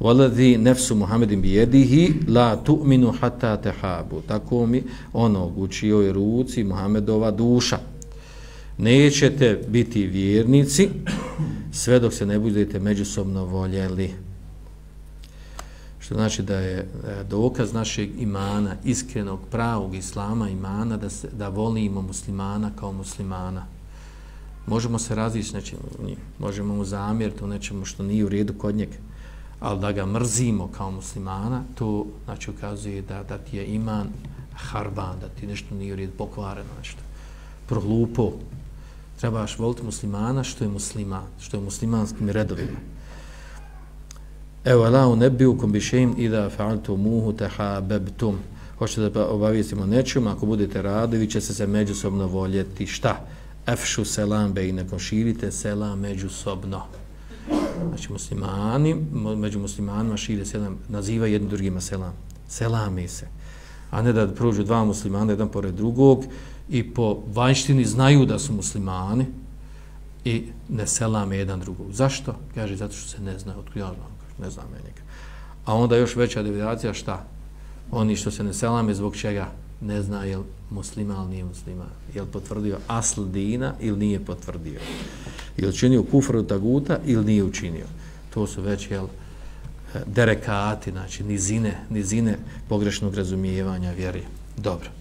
Waladhi nefsu Muhammedin bijedihi la tu'minu hatta tehabu. Tako mi ono u čijoj ruci Muhammedova duša. Nećete biti vjernici sve dok se ne budete međusobno voljeli. Što znači da je e, dokaz našeg imana, iskrenog, pravog islama imana, da, se, da volimo muslimana kao muslimana. Možemo se različiti nečim, možemo mu zamjeriti u nečemu što nije u redu kod njega, ali da ga mrzimo kao muslimana, to znači ukazuje da, da ti je iman harban, da ti nešto nije red pokvareno, nešto prohlupo. Trebaš voliti muslimana što je musliman, što je muslimanskim redovima. Evo, la u bi u kombišeim i da fa'altu muhu teha bebtum. Hoćete da pa obavijestimo nečim, ako budete radi, vi će se se međusobno voljeti. Šta? Efšu selam be i širite selam međusobno. Znači, muslimani, među muslimanima šire selam, naziva jedni drugima selam. Selame se. A ne da prođu dva muslimana jedan pored drugog i po vanjštini znaju da su muslimani i ne selame jedan drugog. Zašto? Kaže, zato što se ne zna. Otkud ja znam? ne znam ja. A onda još veća devijacija, šta? Oni što se ne selame, zbog čega ne zna je li muslima ili nije musliman. Je li potvrdio asl dina ili nije potvrdio. Je činio kufru taguta ili nije učinio. To su već, jel, e, derekati, znači nizine, nizine pogrešnog razumijevanja vjeri. Dobro.